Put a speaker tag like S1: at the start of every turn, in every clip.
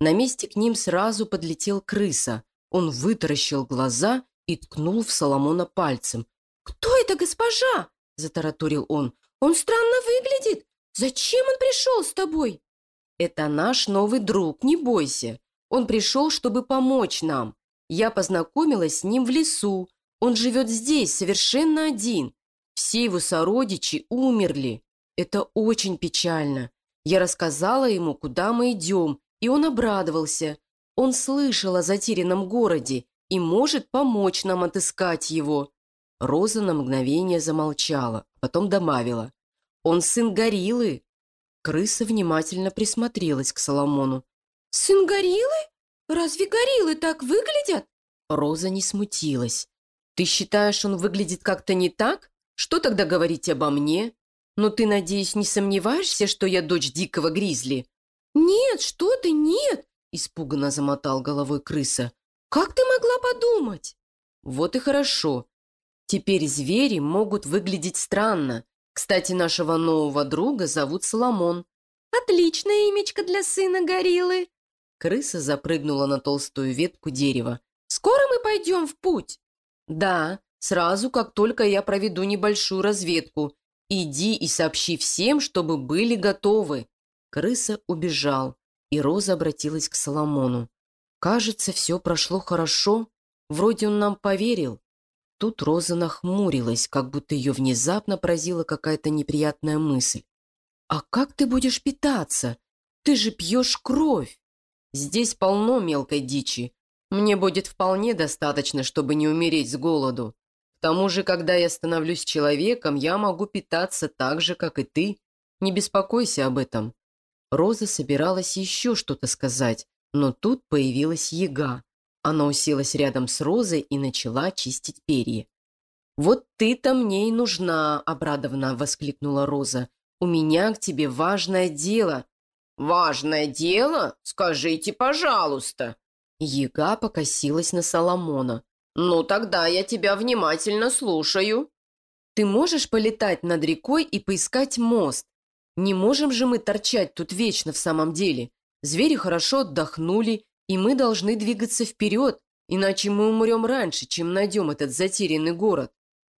S1: На месте к ним сразу подлетел крыса. Он вытаращил глаза и ткнул в Соломона пальцем.
S2: «Кто это госпожа?» – затараторил он. «Он странно выглядит. Зачем он пришел с тобой?»
S1: «Это наш новый друг, не бойся. Он пришел, чтобы помочь нам. Я познакомилась с ним в лесу. Он живет здесь, совершенно один. Все его сородичи умерли. Это очень печально. Я рассказала ему, куда мы идем, и он обрадовался. Он слышал о затерянном городе и может помочь нам отыскать его». Роза на мгновение замолчала, потом добавила. «Он сын гориллы». Крыса внимательно присмотрелась к Соломону.
S2: «Сын гориллы? Разве гориллы так выглядят?»
S1: Роза не смутилась. «Ты считаешь, он выглядит как-то не так? Что тогда говорить обо мне? Но ты, надеюсь, не сомневаешься, что я дочь дикого гризли?»
S2: «Нет, что ты, нет!»
S1: – испуганно замотал головой крыса.
S2: «Как ты могла подумать?»
S1: «Вот и хорошо. Теперь звери могут выглядеть странно. Кстати, нашего нового друга зовут Соломон».
S2: «Отличное имечко для сына гориллы!»
S1: Крыса запрыгнула на толстую ветку дерева.
S2: «Скоро мы пойдем в путь?»
S1: «Да, сразу, как только я проведу небольшую разведку. Иди и сообщи всем, чтобы были готовы». Крыса убежал, и Роза обратилась к Соломону. «Кажется, все прошло хорошо. Вроде он нам поверил». Тут Роза нахмурилась, как будто ее внезапно поразила какая-то неприятная мысль. «А как ты будешь питаться? Ты же пьешь кровь!» «Здесь полно мелкой дичи. Мне будет вполне достаточно, чтобы не умереть с голоду. К тому же, когда я становлюсь человеком, я могу питаться так же, как и ты. Не беспокойся об этом. Роза собиралась еще что-то сказать, но тут появилась яга. Она уселась рядом с Розой и начала чистить перья. «Вот ты-то мне и нужна!» – обрадованно воскликнула Роза. «У меня к тебе важное дело!»
S3: «Важное дело? Скажите, пожалуйста!»
S1: Яга покосилась на Соломона.
S3: «Ну, тогда я тебя внимательно слушаю».
S1: «Ты можешь полетать над рекой и поискать мост? Не можем же мы торчать тут вечно в самом деле. Звери хорошо отдохнули, и мы должны двигаться вперед, иначе мы умрем раньше, чем найдем этот затерянный город».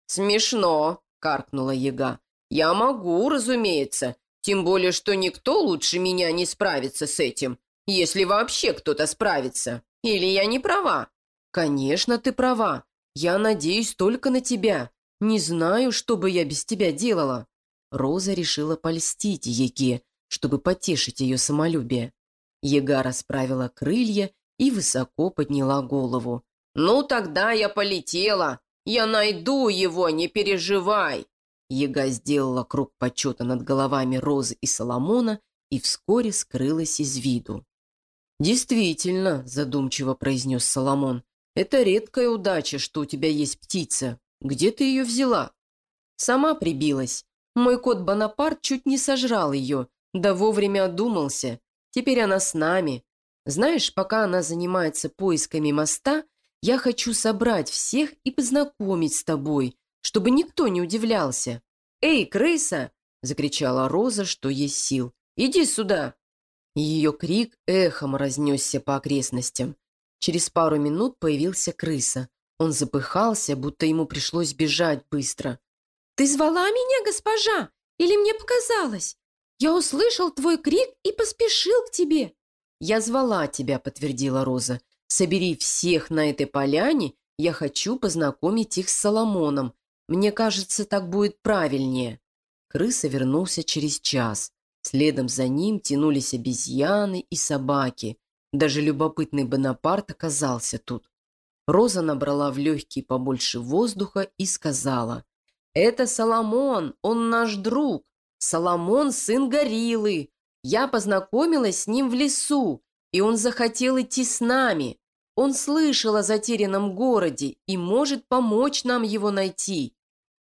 S3: «Смешно», – каркнула яга. «Я могу, разумеется, тем более, что никто лучше меня не справится с этим, если вообще кто-то справится. Или я не права?»
S1: «Конечно, ты права. Я надеюсь только на тебя. Не знаю, что бы я без тебя делала». Роза решила польстить Еге, чтобы потешить ее самолюбие. Ега расправила крылья и высоко подняла голову.
S3: «Ну, тогда я полетела. Я найду его, не переживай!»
S1: Ега сделала круг почета над головами Розы и Соломона и вскоре скрылась из виду. «Действительно», – задумчиво произнес Соломон, – «это редкая удача, что у тебя есть птица. Где ты ее взяла?» «Сама прибилась. Мой кот Бонапарт чуть не сожрал ее, да вовремя одумался. Теперь она с нами. Знаешь, пока она занимается поисками моста, я хочу собрать всех и познакомить с тобой, чтобы никто не удивлялся. «Эй, крыса!» – закричала Роза, что есть сил. «Иди сюда!» Ее крик эхом разнесся по окрестностям. Через пару минут появился крыса. Он запыхался, будто ему пришлось бежать быстро.
S2: «Ты звала меня, госпожа? Или мне показалось? Я услышал твой крик и поспешил к тебе».
S1: «Я звала тебя», — подтвердила Роза. «Собери всех на этой поляне, я хочу познакомить их с Соломоном. Мне кажется, так будет правильнее». Крыса вернулся через час. Следом за ним тянулись обезьяны и собаки. Даже любопытный Бонапарт оказался тут. Роза набрала в легкие побольше воздуха и сказала, «Это Соломон, он наш друг. Соломон – сын гориллы. Я познакомилась с ним в лесу, и он захотел идти с нами. Он слышал о затерянном городе и может помочь нам его найти».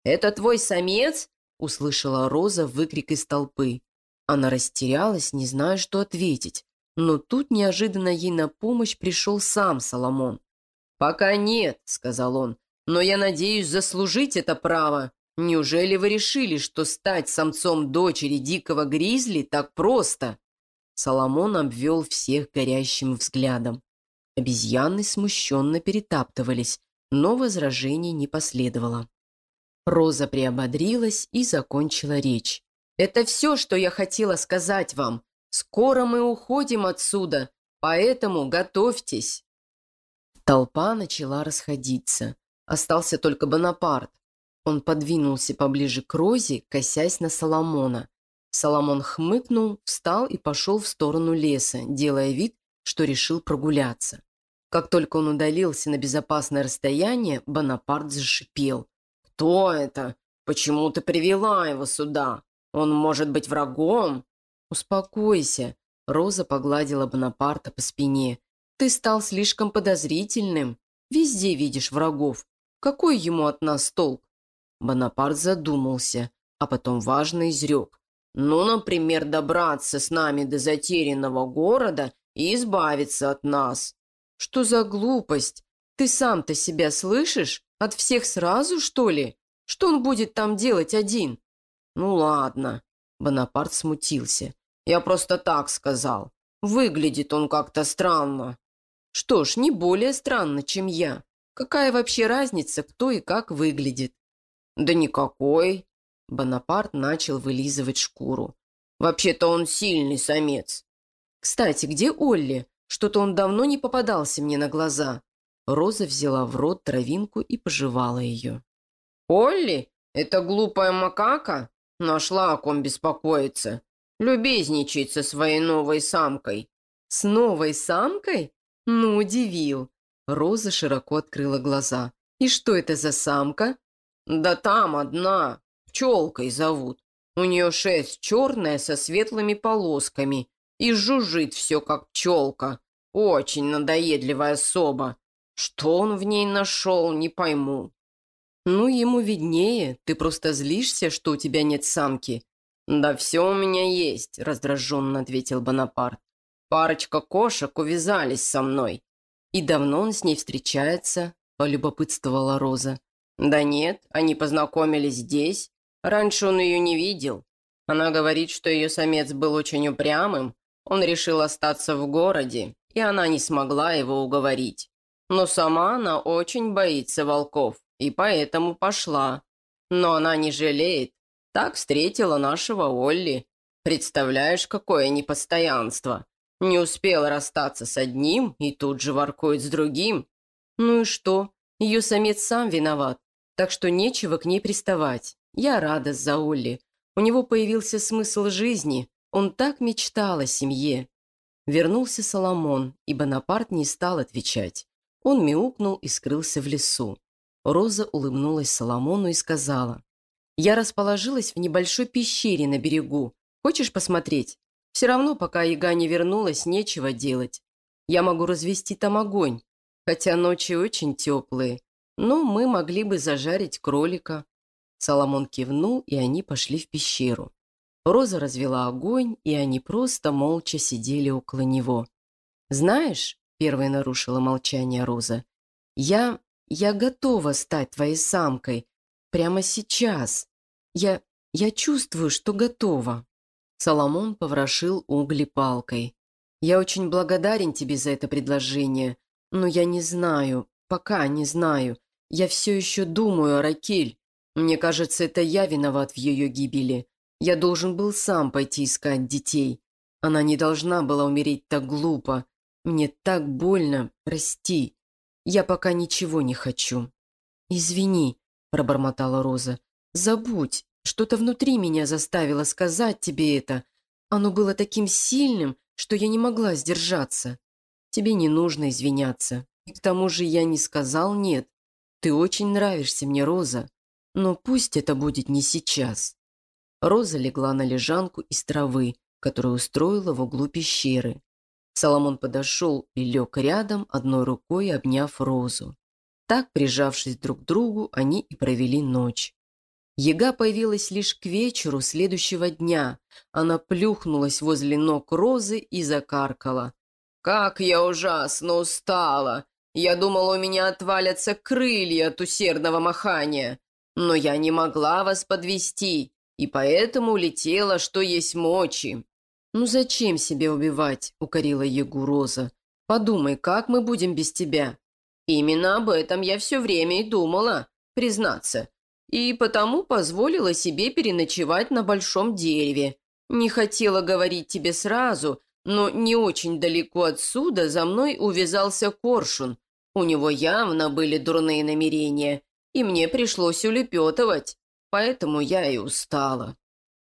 S1: «Это твой самец?» – услышала Роза выкрик из толпы. Она растерялась, не зная, что ответить. Но тут неожиданно ей на помощь пришел сам Соломон. «Пока нет», – сказал он, но я надеюсь заслужить это право. Неужели вы решили, что стать самцом дочери дикого гризли так просто?» Соломон обвел всех горящим взглядом. Обезьяны смущенно перетаптывались, но возражений не последовало. Роза приободрилась и закончила речь. «Это все, что я хотела сказать вам. Скоро мы уходим отсюда, поэтому готовьтесь». Толпа начала расходиться. Остался только Бонапарт. Он подвинулся поближе к Розе, косясь на Соломона. Соломон хмыкнул, встал и пошел в сторону леса, делая вид, что решил прогуляться. Как только он удалился на безопасное расстояние, Бонапарт зашипел. «Кто это? Почему ты привела его сюда? Он может быть врагом?» «Успокойся», — Роза погладила Бонапарта по спине. «Ты стал слишком подозрительным. Везде видишь врагов. Какой ему от нас толк?» Бонапарт задумался, а потом важно изрек. «Ну, например, добраться с нами до затерянного города и избавиться от нас». «Что за глупость? Ты сам-то себя слышишь? От всех сразу, что ли? Что он будет там делать один?» «Ну ладно», — Бонапарт смутился. «Я просто так сказал. Выглядит он как-то странно». «Что ж, не более странно, чем я. Какая вообще разница, кто и как выглядит?» «Да никакой». Бонапарт начал вылизывать шкуру. «Вообще-то он сильный самец». «Кстати, где Олли? Что-то он давно не попадался мне на глаза». Роза взяла в рот травинку и пожевала ее. «Олли? Это глупая макака? Нашла о ком беспокоиться. Любезничает со своей новой самкой». «С новой самкой? Ну, удивил». Роза широко открыла глаза. «И что это за самка?» «Да там одна. Пчелкой зовут. У нее шерсть черная со светлыми полосками и жужжит все, как пчелка. Очень надоедливая особа. Что он в ней нашел, не пойму». «Ну, ему виднее. Ты просто злишься, что у тебя нет самки». «Да все у меня есть», — раздраженно ответил Бонапарт. «Парочка кошек увязались со мной». «И давно он с ней встречается?» — полюбопытствовала Роза. «Да нет, они познакомились здесь. Раньше он ее не видел. Она говорит, что ее самец был очень упрямым. Он решил остаться в городе, и она не смогла его уговорить. Но сама она очень боится волков, и поэтому пошла. Но она не жалеет. Так встретила нашего Олли. Представляешь, какое непостоянство. Не успела расстаться с одним и тут же воркует с другим. Ну и что? Ее самец сам виноват так что нечего к ней приставать. Я рада за Олли. У него появился смысл жизни. Он так мечтал о семье. Вернулся Соломон, и Бонапарт не стал отвечать. Он мяукнул и скрылся в лесу. Роза улыбнулась Соломону и сказала, «Я расположилась в небольшой пещере на берегу. Хочешь посмотреть? Все равно, пока яга не вернулась, нечего делать. Я могу развести там огонь, хотя ночи очень теплые. «Ну, мы могли бы зажарить кролика». Соломон кивнул, и они пошли в пещеру. Роза развела огонь, и они просто молча сидели около него. «Знаешь», — первой нарушила молчание Роза, «я... я готова стать твоей самкой. Прямо сейчас. Я... я чувствую, что готова». Соломон поворошил угли палкой. «Я очень благодарен тебе за это предложение, но я не знаю, пока не знаю. Я все еще думаю о Ракель. Мне кажется, это я виноват в ее гибели. Я должен был сам пойти искать детей. Она не должна была умереть так глупо. Мне так больно, прости. Я пока ничего не хочу». «Извини», – пробормотала Роза. «Забудь. Что-то внутри меня заставило сказать тебе это. Оно было таким сильным, что я не могла сдержаться. Тебе не нужно извиняться. И к тому же я не сказал «нет». Ты очень нравишься мне, Роза, но пусть это будет не сейчас». Роза легла на лежанку из травы, которую устроила в углу пещеры. Соломон подошел и лег рядом, одной рукой обняв Розу. Так, прижавшись друг к другу, они и провели ночь. Ега появилась лишь к вечеру следующего дня. Она плюхнулась возле ног Розы и закаркала. «Как я ужасно устала! Я думала, у меня отвалятся крылья от усердного махания. Но я не могла вас подвести, и поэтому улетела, что есть мочи. «Ну зачем себе убивать?» – укорила Егу Роза. «Подумай, как мы будем без тебя?»
S3: «Именно об этом я все время и думала, признаться. И потому позволила себе переночевать на большом дереве. Не хотела говорить тебе сразу, но не очень далеко отсюда за мной увязался коршун. У него явно были дурные намерения, и мне пришлось улепетывать, поэтому я и устала.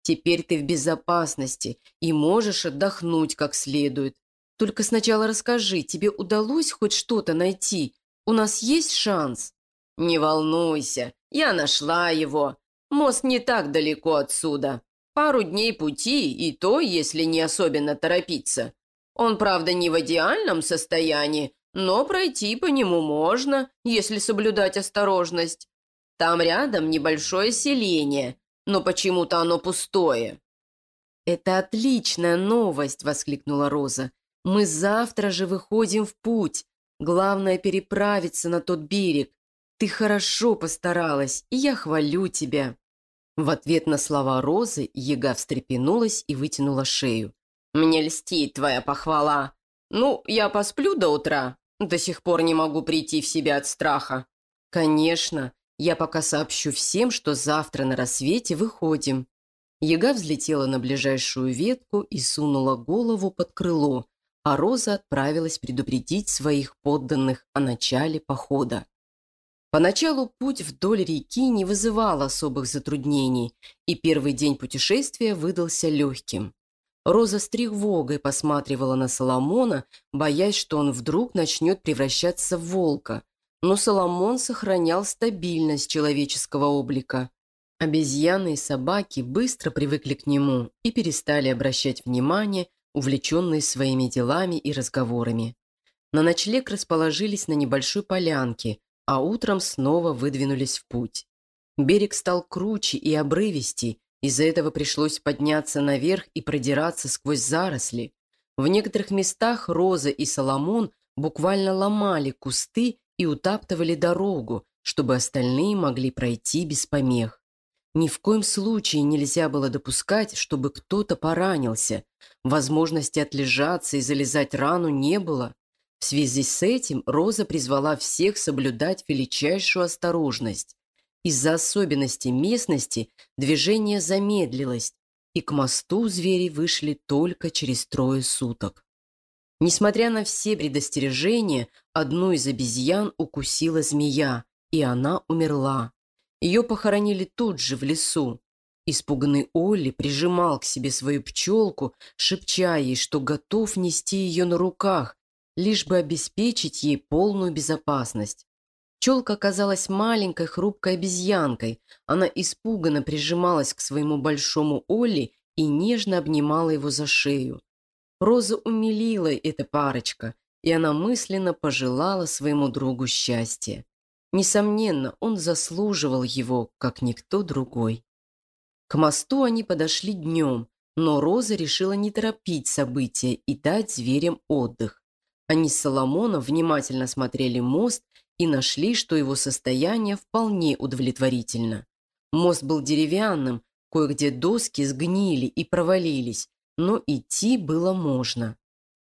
S3: Теперь ты в безопасности и можешь отдохнуть как следует. Только сначала расскажи, тебе удалось хоть что-то найти? У нас есть шанс?» «Не волнуйся, я нашла его. Мост не так далеко отсюда. Пару дней пути, и то, если не особенно торопиться. Он, правда, не в идеальном состоянии, но пройти по нему можно, если соблюдать осторожность. Там рядом небольшое селение, но почему-то оно пустое».
S1: «Это отличная новость!» – воскликнула Роза. «Мы завтра же выходим в путь. Главное – переправиться на тот берег. Ты хорошо постаралась, и я хвалю тебя». В ответ на слова Розы Ега встрепенулась и вытянула шею.
S3: «Мне льстит твоя похвала. Ну, я посплю до утра. До сих пор не могу прийти в себя от страха».
S1: «Конечно. Я пока сообщу всем, что завтра на рассвете выходим». Яга взлетела на ближайшую ветку и сунула голову под крыло, а Роза отправилась предупредить своих подданных о начале похода. Поначалу путь вдоль реки не вызывал особых затруднений, и первый день путешествия выдался легким. Роза с тревогой посматривала на Соломона, боясь, что он вдруг начнет превращаться в волка, но Соломон сохранял стабильность человеческого облика. Обезьяны и собаки быстро привыкли к нему и перестали обращать внимание, увлеченные своими делами и разговорами. На ночлег расположились на небольшой полянке, а утром снова выдвинулись в путь. Берег стал круче и обрывистей, из-за этого пришлось подняться наверх и продираться сквозь заросли. В некоторых местах Роза и Соломон буквально ломали кусты и утаптывали дорогу, чтобы остальные могли пройти без помех. Ни в коем случае нельзя было допускать, чтобы кто-то поранился. Возможности отлежаться и залезать рану не было. В связи с этим Роза призвала всех соблюдать величайшую осторожность. Из-за особенностей местности движение замедлилось, и к мосту звери вышли только через трое суток. Несмотря на все предостережения, одну из обезьян укусила змея, и она умерла. Ее похоронили тут же, в лесу. Испуганный Олли прижимал к себе свою пчелку, шепча ей, что готов нести ее на руках, лишь бы обеспечить ей полную безопасность. Пчелка оказалась маленькой хрупкой обезьянкой. Она испуганно прижималась к своему большому Олли и нежно обнимала его за шею. Роза умилила эта парочка, и она мысленно пожелала своему другу счастья. Несомненно, он заслуживал его, как никто другой. К мосту они подошли днем, но Роза решила не торопить события и дать зверям отдых. Они с Соломоном внимательно смотрели мост и нашли, что его состояние вполне удовлетворительно. Мост был деревянным, кое-где доски сгнили и провалились, но идти было можно.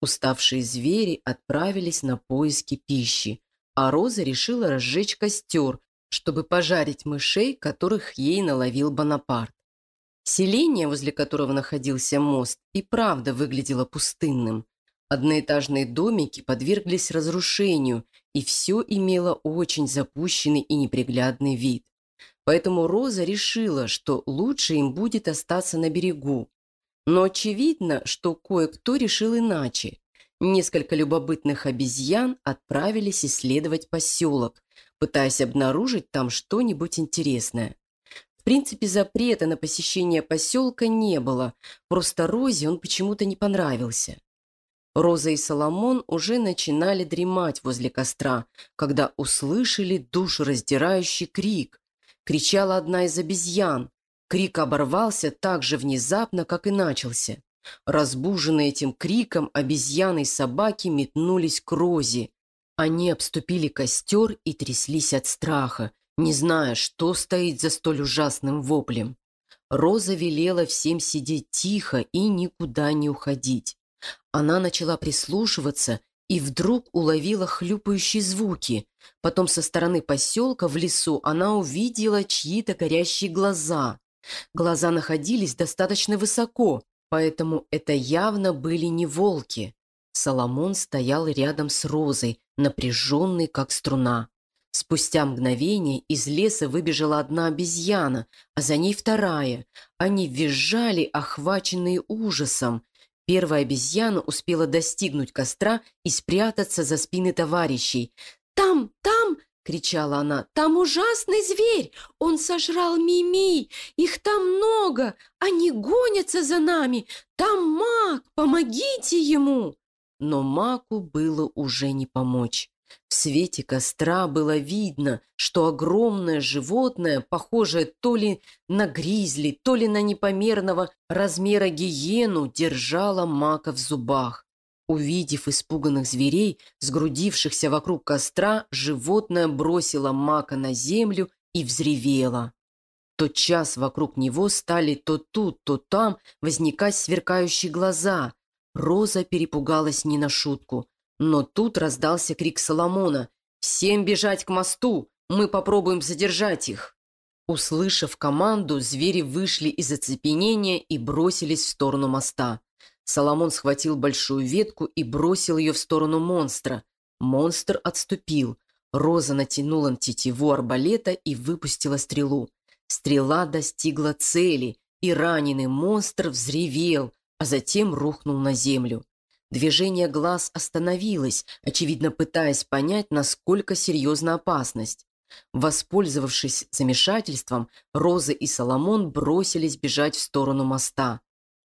S1: Уставшие звери отправились на поиски пищи, а Роза решила разжечь костер, чтобы пожарить мышей, которых ей наловил Бонапарт. Селение, возле которого находился мост, и правда выглядело пустынным. Одноэтажные домики подверглись разрушению, и все имело очень запущенный и неприглядный вид. Поэтому Роза решила, что лучше им будет остаться на берегу, но очевидно, что кое-кто решил иначе. Несколько любопытных обезьян отправились исследовать поселок, пытаясь обнаружить там что-нибудь интересное. В принципе, запрета на посещение поселка не было, просто Розе он почему-то не понравился. Роза и Соломон уже начинали дремать возле костра, когда услышали душераздирающий крик. Кричала одна из обезьян, Крик оборвался так же внезапно, как и начался. Разбуженные этим криком, обезьяны и собаки метнулись к Розе. Они обступили костер и тряслись от страха, не зная, что стоит за столь ужасным воплем. Роза велела всем сидеть тихо и никуда не уходить. Она начала прислушиваться и вдруг уловила хлюпающие звуки. Потом со стороны поселка в лесу она увидела чьи-то горящие глаза. Глаза находились достаточно высоко, поэтому это явно были не волки. Соломон стоял рядом с Розой, напряженный, как струна. Спустя мгновение из леса выбежала одна обезьяна, а за ней вторая. Они визжали, охваченные ужасом. Первая обезьяна успела достигнуть костра и спрятаться за спины товарищей.
S2: «Там, там!» — кричала она. «Там ужасный зверь! Он сожрал Мими! Их там много! Они гонятся за нами! Там маг! Помогите ему!»
S1: Но маку было уже не помочь. В свете костра было видно, что огромное животное, похожее то ли на гризли, то ли на непомерного размера гиену, держало мака в зубах. Увидев испуганных зверей, сгрудившихся вокруг костра, животное бросило мака на землю и взревело. Тот час вокруг него стали то тут, то там возникать сверкающие глаза. Роза перепугалась не на шутку. Но тут раздался крик Соломона. «Всем бежать к мосту! Мы попробуем задержать их!» Услышав команду, звери вышли из оцепенения и бросились в сторону моста. Соломон схватил большую ветку и бросил ее в сторону монстра. Монстр отступил. Роза натянула тетиву арбалета и выпустила стрелу. Стрела достигла цели, и раненый монстр взревел, а затем рухнул на землю. Движение глаз остановилось, очевидно пытаясь понять, насколько серьезна опасность. Воспользовавшись замешательством, Роза и Соломон бросились бежать в сторону моста.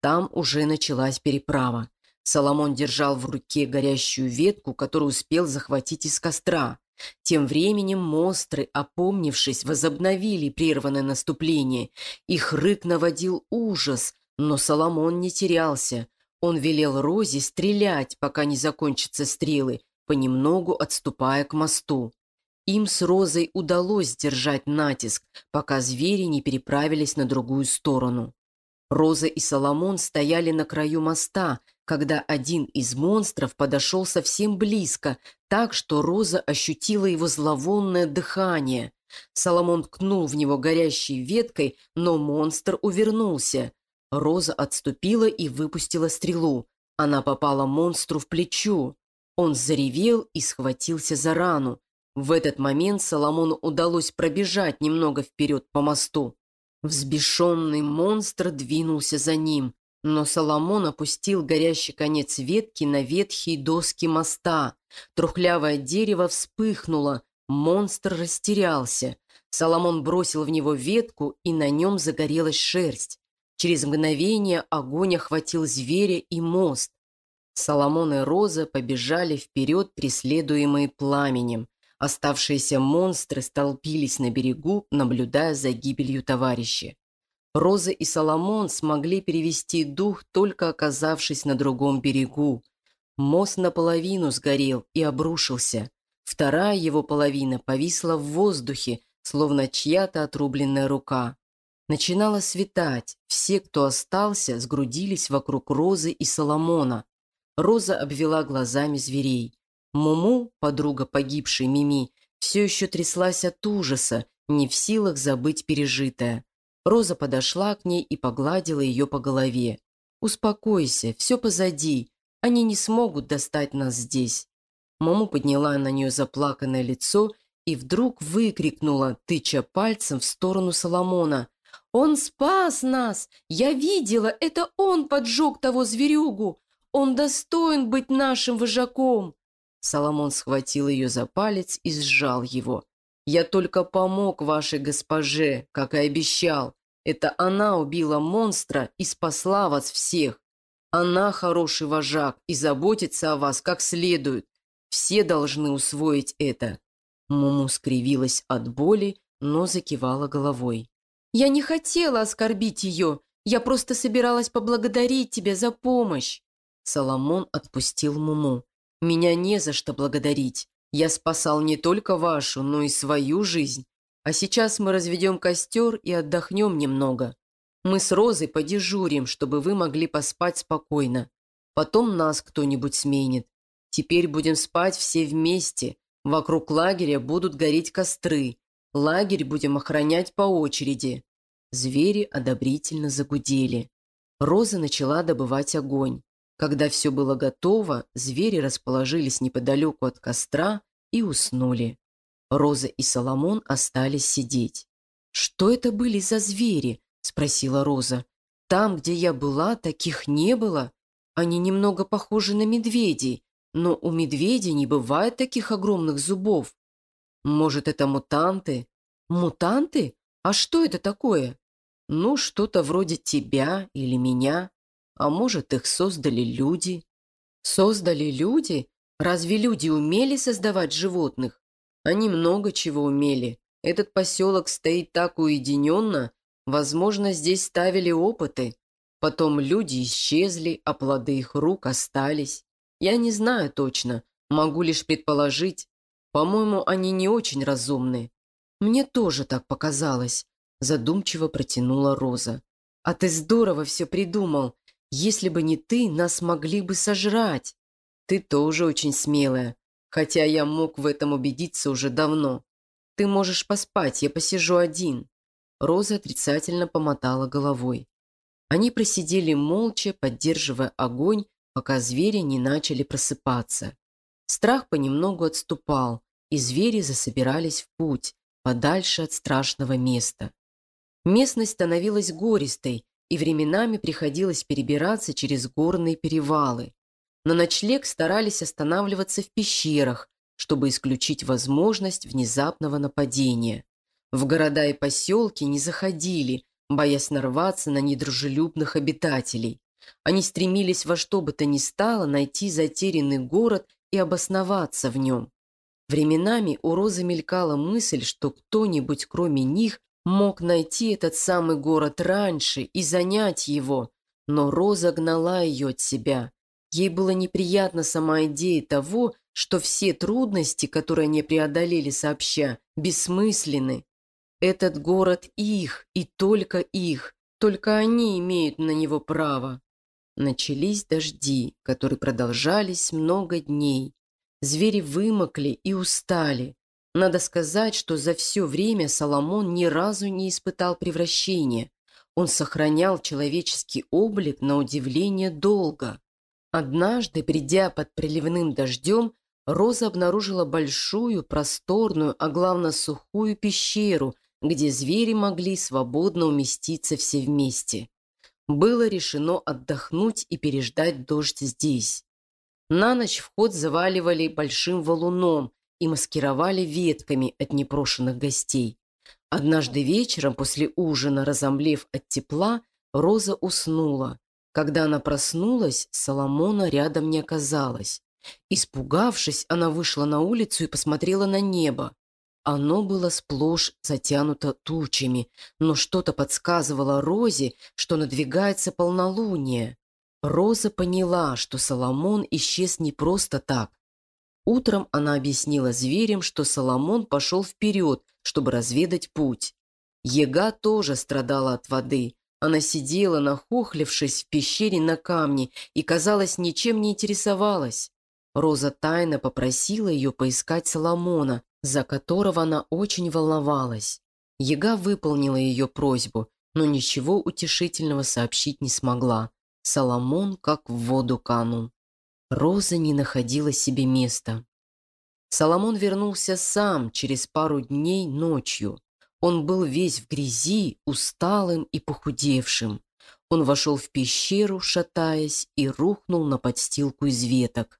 S1: Там уже началась переправа. Соломон держал в руке горящую ветку, которую успел захватить из костра. Тем временем монстры, опомнившись, возобновили прерванное наступление. Их рык наводил ужас, но Соломон не терялся. Он велел Розе стрелять, пока не закончатся стрелы, понемногу отступая к мосту. Им с Розой удалось сдержать натиск, пока звери не переправились на другую сторону. Роза и Соломон стояли на краю моста, когда один из монстров подошел совсем близко, так что Роза ощутила его зловонное дыхание. Соломон ткнул в него горящей веткой, но монстр увернулся. Роза отступила и выпустила стрелу. Она попала монстру в плечо. Он заревел и схватился за рану. В этот момент Соломону удалось пробежать немного вперед по мосту. Взбешенный монстр двинулся за ним, но Соломон опустил горящий конец ветки на ветхие доски моста. Трухлявое дерево вспыхнуло, монстр растерялся. Соломон бросил в него ветку, и на нем загорелась шерсть. Через мгновение огонь охватил зверя и мост. Соломон и Роза побежали вперед, преследуемые пламенем. Оставшиеся монстры столпились на берегу, наблюдая за гибелью товарища. Роза и Соломон смогли перевести дух, только оказавшись на другом берегу. Мост наполовину сгорел и обрушился. Вторая его половина повисла в воздухе, словно чья-то отрубленная рука. Начинало светать. Все, кто остался, сгрудились вокруг Розы и Соломона. Роза обвела глазами зверей. Муму, подруга погибшей Мими, все еще тряслась от ужаса, не в силах забыть пережитое. Роза подошла к ней и погладила ее по голове. «Успокойся, все позади. Они не смогут достать нас здесь». Муму подняла на нее заплаканное лицо и вдруг выкрикнула, тыча пальцем в сторону Соломона. «Он спас нас! Я видела, это он поджег того зверюгу! Он достоин быть нашим вожаком!» Соломон схватил ее за палец и сжал его. «Я только помог вашей госпоже, как и обещал. Это она убила монстра и спасла вас всех. Она хороший вожак и заботится о вас как следует. Все должны усвоить это». Муму скривилась от боли, но закивала головой. Я не хотела оскорбить ее. Я просто собиралась поблагодарить тебя за помощь. Соломон отпустил Муму. Меня не за что благодарить. Я спасал не только вашу, но и свою жизнь. А сейчас мы разведем костер и отдохнем немного. Мы с Розой подежурим, чтобы вы могли поспать спокойно. Потом нас кто-нибудь сменит. Теперь будем спать все вместе. Вокруг лагеря будут гореть костры. Лагерь будем охранять по очереди». Звери одобрительно загудели. Роза начала добывать огонь. Когда все было готово, звери расположились неподалеку от костра и уснули. Роза и Соломон остались сидеть. «Что это были за звери?» – спросила Роза. «Там, где я была, таких не было. Они немного похожи на медведей, но у медведя не бывает таких огромных зубов. Может, это мутанты? Мутанты? А что это такое? Ну, что-то вроде тебя или меня. А может, их создали люди? Создали люди? Разве люди умели создавать животных? Они много чего умели. Этот поселок стоит так уединенно. Возможно, здесь ставили опыты. Потом люди исчезли, а плоды их рук остались. Я не знаю точно, могу лишь предположить. По-моему, они не очень разумны. Мне тоже так показалось, задумчиво протянула Роза. А ты здорово все придумал. Если бы не ты, нас могли бы сожрать. Ты тоже очень смелая, хотя я мог в этом убедиться уже давно. Ты можешь поспать, я посижу один. Роза отрицательно помотала головой. Они просидели молча, поддерживая огонь, пока звери не начали просыпаться. Страх понемногу отступал, и звери засобирались в путь, подальше от страшного места. Местность становилась гористой, и временами приходилось перебираться через горные перевалы. На ночлег старались останавливаться в пещерах, чтобы исключить возможность внезапного нападения. В города и поселки не заходили, боясь нарваться на недружелюбных обитателей. Они стремились во что бы то ни стало найти затерянный город и обосноваться в нем. Временами у Розы мелькала мысль, что кто-нибудь кроме них мог найти этот самый город раньше и занять его, но Роза гнала ее от себя. Ей было неприятна сама идея того, что все трудности, которые они преодолели сообща, бессмысленны. Этот город их, и только их, только они имеют на него право. Начались дожди, которые продолжались много дней. Звери вымокли и устали. Надо сказать, что за все время Соломон ни разу не испытал превращения. Он сохранял человеческий облик на удивление долго. Однажды, придя под приливным дождем, Роза обнаружила большую, просторную, а главное сухую пещеру, где звери могли свободно уместиться все вместе. Было решено отдохнуть и переждать дождь здесь. На ночь вход заваливали большим валуном и маскировали ветками от непрошенных гостей. Однажды вечером после ужина, разомлев от тепла, Роза уснула. Когда она проснулась, Соломона рядом не оказалось. Испугавшись, она вышла на улицу и посмотрела на небо. Оно было сплошь затянуто тучами, но что-то подсказывало Розе, что надвигается полнолуние. Роза поняла, что Соломон исчез не просто так. Утром она объяснила зверям, что Соломон пошел вперед, чтобы разведать путь. Ега тоже страдала от воды. Она сидела, нахохлившись в пещере на камне и, казалось, ничем не интересовалась. Роза тайно попросила ее поискать Соломона, за которого она очень волновалась. Ега выполнила ее просьбу, но ничего утешительного сообщить не смогла. Соломон как в воду канул. Роза не находила себе места. Соломон вернулся сам через пару дней ночью. Он был весь в грязи, усталым и похудевшим. Он вошел в пещеру, шатаясь, и рухнул на подстилку из веток.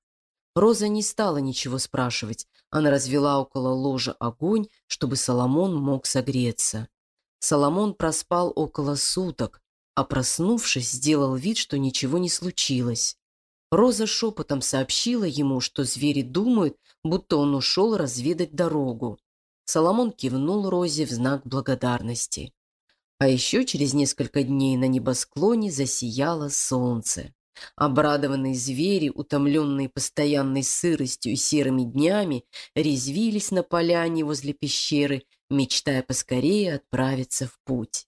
S1: Роза не стала ничего спрашивать. Она развела около ложа огонь, чтобы Соломон мог согреться. Соломон проспал около суток, а проснувшись, сделал вид, что ничего не случилось. Роза шепотом сообщила ему, что звери думают, будто он ушел разведать дорогу. Соломон кивнул Розе в знак благодарности. А еще через несколько дней на небосклоне засияло солнце. Обрадованные звери, утомленные постоянной сыростью и серыми днями, резвились на поляне возле пещеры, мечтая поскорее отправиться в путь.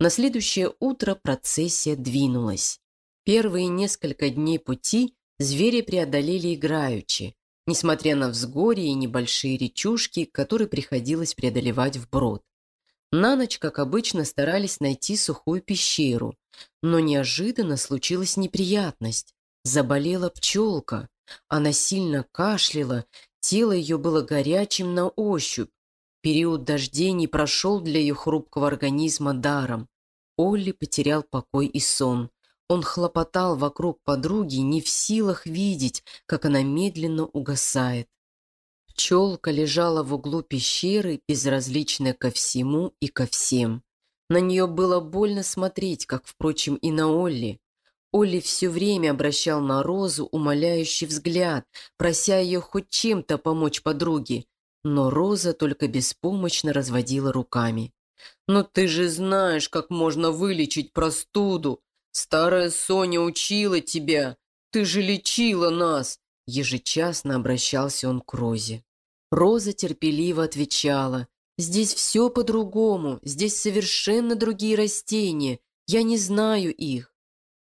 S1: На следующее утро процессия двинулась. Первые несколько дней пути звери преодолели играючи, несмотря на взгорье и небольшие речушки, которые приходилось преодолевать вброд. На ночь, как обычно, старались найти сухую пещеру, но неожиданно случилась неприятность. Заболела пчелка. Она сильно кашляла, тело ее было горячим на ощупь. Период дождей не прошел для ее хрупкого организма даром. Олли потерял покой и сон. Он хлопотал вокруг подруги, не в силах видеть, как она медленно угасает. Пчелка лежала в углу пещеры, безразличная ко всему и ко всем. На нее было больно смотреть, как, впрочем, и на Олли. Олли все время обращал на Розу умоляющий взгляд, прося ее хоть чем-то помочь подруге, но Роза только беспомощно разводила руками. «Но ты же знаешь, как можно вылечить простуду. Старая Соня учила тебя. Ты же лечила нас!» Ежечасно обращался он к Розе. Роза терпеливо отвечала. «Здесь все по-другому. Здесь совершенно другие растения. Я не знаю их».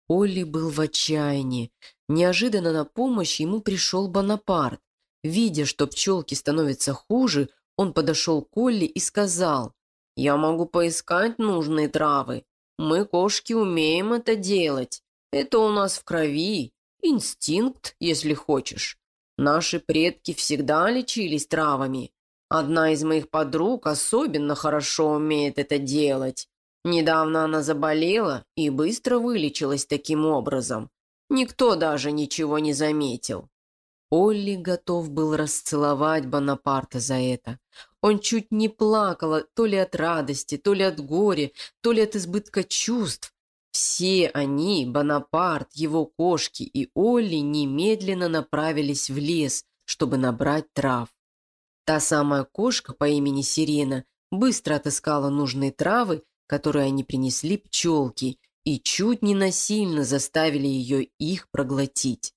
S1: Олли был в отчаянии. Неожиданно на помощь ему пришел Бонапарт. Видя, что пчелки становятся хуже, он подошел к Олли и сказал, «Я могу поискать нужные травы. Мы, кошки, умеем это делать. Это у нас в крови. Инстинкт, если хочешь. Наши предки всегда лечились травами. Одна из моих подруг особенно хорошо умеет это делать. Недавно она заболела и быстро вылечилась таким образом. Никто даже ничего не заметил. Олли готов был расцеловать Бонапарта за это. Он чуть не плакал то ли от радости, то ли от горя, то ли от избытка чувств. Все они, Бонапарт, его кошки и Олли, немедленно направились в лес, чтобы набрать трав. Та самая кошка по имени Сирена быстро отыскала нужные травы, которые они принесли пчелки, и чуть не насильно заставили ее их проглотить.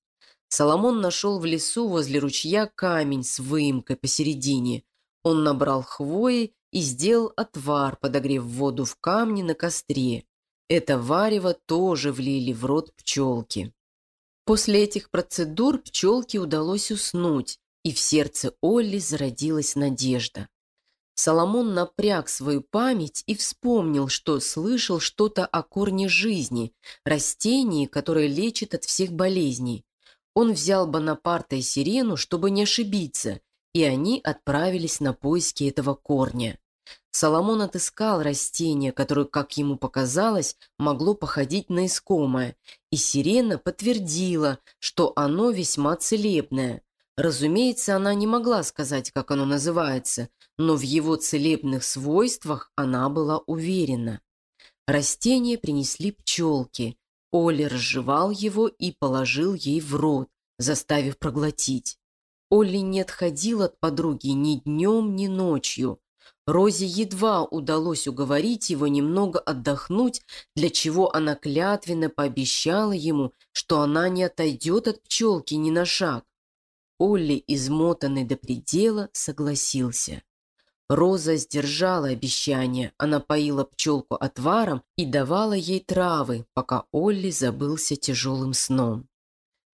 S1: Соломон нашел в лесу возле ручья камень с выемкой посередине. Он набрал хвои и сделал отвар, подогрев воду в камне на костре. Это варево тоже влили в рот пчелки. После этих процедур пчелке удалось уснуть, и в сердце Олли зародилась надежда. Соломон напряг свою память и вспомнил, что слышал что-то о корне жизни, растении, которое лечит от всех болезней. Он взял Бонапарта и Сирену, чтобы не ошибиться, и они отправились на поиски этого корня. Соломон отыскал растение, которое, как ему показалось, могло походить на искомое, и Сирена подтвердила, что оно весьма целебное. Разумеется, она не могла сказать, как оно называется, но в его целебных свойствах она была уверена. Растение принесли пчелки, Оля разжевал его и положил ей в рот, заставив проглотить. Олли не отходил от подруги ни днем, ни ночью. Розе едва удалось уговорить его немного отдохнуть, для чего она клятвенно пообещала ему, что она не отойдет от пчелки ни на шаг. Олли, измотанный до предела, согласился. Роза сдержала обещание. Она поила пчелку отваром и давала ей травы, пока Олли забылся тяжелым сном.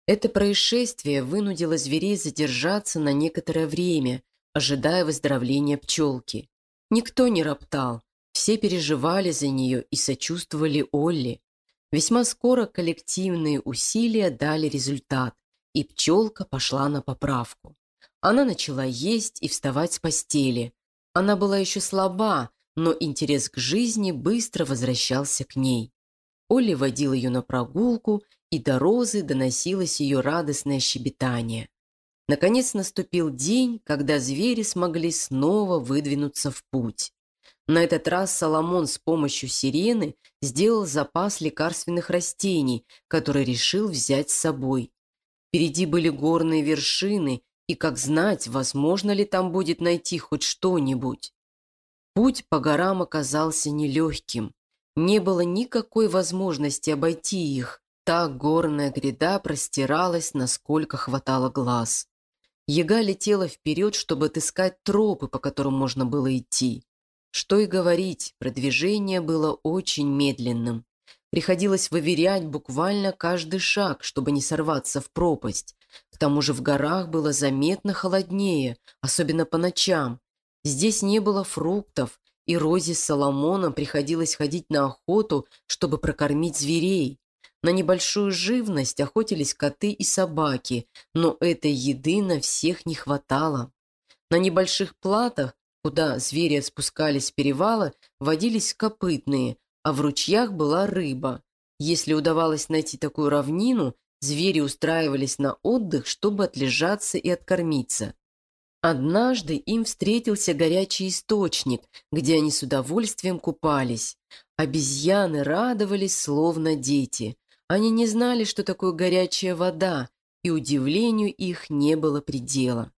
S1: Это происшествие вынудило зверей задержаться на некоторое время, ожидая выздоровления пчелки. Никто не роптал, все переживали за нее и сочувствовали Олли. Весьма скоро коллективные усилия дали результат, и пчелка пошла на поправку. Она начала есть и вставать с постели, она была еще слаба, но интерес к жизни быстро возвращался к ней. Олли водил ее на прогулку, и до Розы доносилось ее радостное щебетание. Наконец наступил день, когда звери смогли снова выдвинуться в путь. На этот раз Соломон с помощью сирены сделал запас лекарственных растений, который решил взять с собой. Впереди были горные вершины, и как знать, возможно ли там будет найти хоть что-нибудь. Путь по горам оказался нелегким. Не было никакой возможности обойти их. Та горная гряда простиралась, насколько хватало глаз. Яга летела вперед, чтобы отыскать тропы, по которым можно было идти. Что и говорить, продвижение было очень медленным. Приходилось выверять буквально каждый шаг, чтобы не сорваться в пропасть. К тому же в горах было заметно холоднее, особенно по ночам. Здесь не было фруктов, и Розе с Соломоном приходилось ходить на охоту, чтобы прокормить зверей. На небольшую живность охотились коты и собаки, но этой еды на всех не хватало. На небольших платах, куда звери спускались с перевала, водились копытные, а в ручьях была рыба. Если удавалось найти такую равнину, звери устраивались на отдых, чтобы отлежаться и откормиться. Однажды им встретился горячий источник, где они с удовольствием купались. Обезьяны радовались, словно дети. Они не знали, что такое горячая вода, и удивлению их не было предела.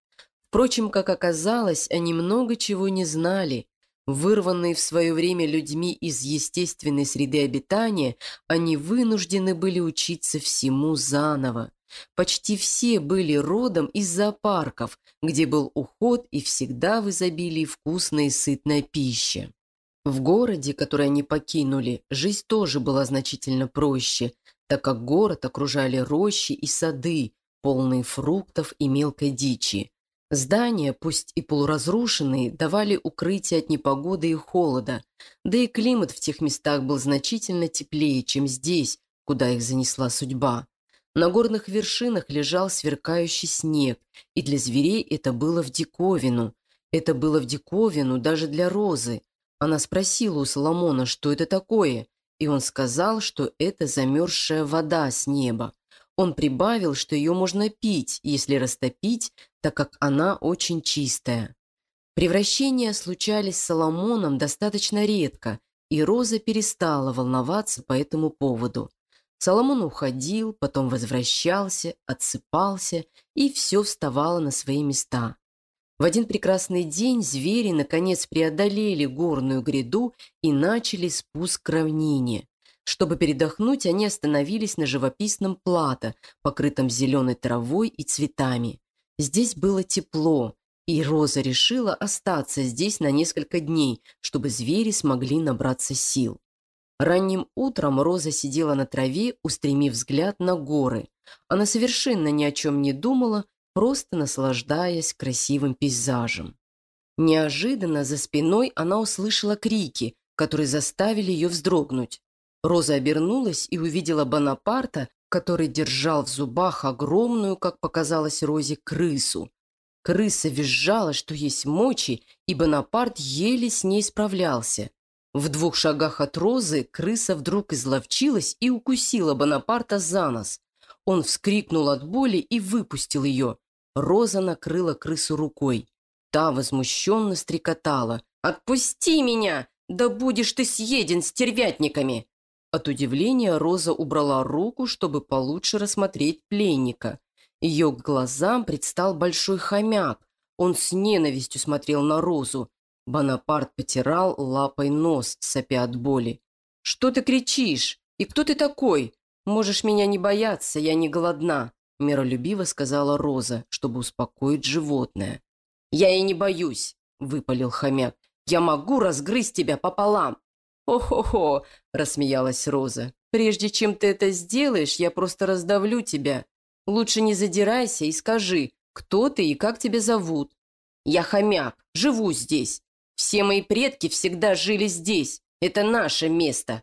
S1: Впрочем, как оказалось, они много чего не знали, Вырванные в свое время людьми из естественной среды обитания, они вынуждены были учиться всему заново. Почти все были родом из зоопарков, где был уход и всегда в изобилии вкусная и сытная пища. В городе, который они покинули, жизнь тоже была значительно проще, так как город окружали рощи и сады, полные фруктов и мелкой дичи. Здания, пусть и полуразрушенные, давали укрытие от непогоды и холода, да и климат в тех местах был значительно теплее, чем здесь, куда их занесла судьба. На горных вершинах лежал сверкающий снег, и для зверей это было в диковину. Это было в диковину даже для Розы. Она спросила у Соломона, что это такое, и он сказал, что это замерзшая вода с неба. Он прибавил, что ее можно пить, если растопить, так как она очень чистая. Превращения случались с Соломоном достаточно редко, и Роза перестала волноваться по этому поводу. Соломон уходил, потом возвращался, отсыпался, и все вставало на свои места. В один прекрасный день звери наконец преодолели горную гряду и начали спуск к равнине. Чтобы передохнуть, они остановились на живописном плато, покрытом зеленой травой и цветами. Здесь было тепло, и Роза решила остаться здесь на несколько дней, чтобы звери смогли набраться сил. Ранним утром Роза сидела на траве, устремив взгляд на горы. Она совершенно ни о чем не думала, просто наслаждаясь красивым пейзажем. Неожиданно за спиной она услышала крики, которые заставили ее вздрогнуть. Роза обернулась и увидела Бонапарта, который держал в зубах огромную, как показалось Розе, крысу. Крыса визжала, что есть мочи, и Бонапарт еле с ней справлялся. В двух шагах от Розы крыса вдруг изловчилась и укусила Бонапарта за нос. Он вскрикнул от боли и выпустил ее. Роза накрыла крысу рукой. Та возмущенно стрекотала. «Отпусти меня! Да будешь ты съеден стервятниками!» От удивления Роза убрала руку, чтобы получше рассмотреть пленника. Ее к глазам предстал большой хомяк. Он с ненавистью смотрел на Розу. Бонапарт потирал лапой нос, сопя от боли. «Что ты кричишь? И кто ты такой? Можешь меня не бояться, я не голодна», – миролюбиво сказала Роза, чтобы успокоить животное. «Я и не боюсь», – выпалил хомяк. «Я могу разгрызть тебя пополам. «Хо-хо-хо!» – рассмеялась Роза. «Прежде чем ты это сделаешь, я просто раздавлю тебя. Лучше не задирайся и скажи, кто ты и как тебя зовут. Я хомяк, живу здесь. Все мои предки всегда жили здесь. Это наше место.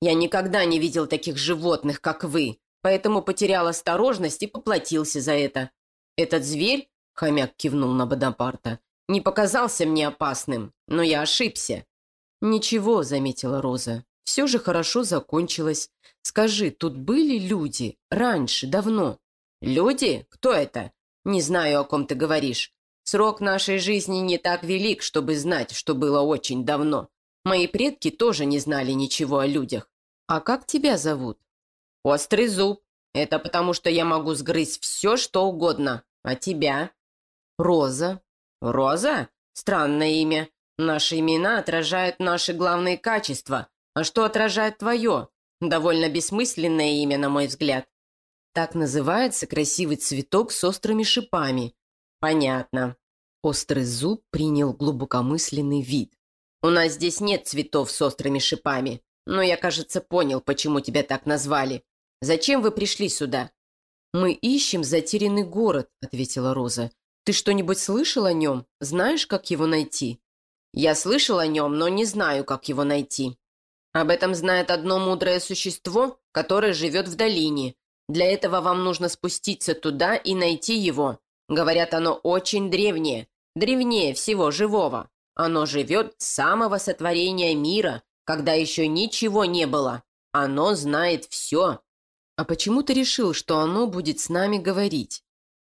S1: Я никогда не видел таких животных, как вы, поэтому потерял осторожность и поплатился за это. Этот зверь, хомяк кивнул на Бонапарта, не показался мне опасным, но я ошибся. «Ничего», — заметила Роза. «Все же хорошо закончилось. Скажи, тут были люди? Раньше, давно?» «Люди? Кто это? Не знаю, о ком ты говоришь. Срок нашей жизни не так велик, чтобы знать, что было очень давно. Мои предки тоже не знали ничего о людях. А как тебя зовут?» «Острый зуб. Это потому, что я могу сгрызть все, что угодно. А тебя?» «Роза». «Роза? Странное имя. Наши имена отражают наши главные качества. А что отражает твое? Довольно бессмысленное имя, на мой взгляд. Так называется красивый цветок с острыми шипами. Понятно. Острый зуб принял глубокомысленный вид.
S3: У нас здесь нет цветов с острыми шипами. Но я, кажется, понял, почему тебя так назвали. Зачем вы пришли сюда?»
S1: «Мы ищем затерянный город», — ответила Роза. «Ты что-нибудь слышал о нем? Знаешь, как его найти?»
S3: «Я слышал о нем, но не знаю, как его найти. Об этом знает одно мудрое существо, которое живет в долине. Для этого вам нужно спуститься туда и найти его. Говорят, оно очень древнее, древнее всего живого. Оно живет с самого сотворения мира, когда еще ничего не было. Оно знает все.
S1: А почему ты решил, что оно будет с нами говорить?